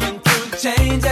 going through change.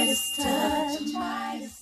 Midas touch. Midas touch.